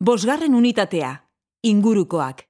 Bosgarren unitatea ingurukoak.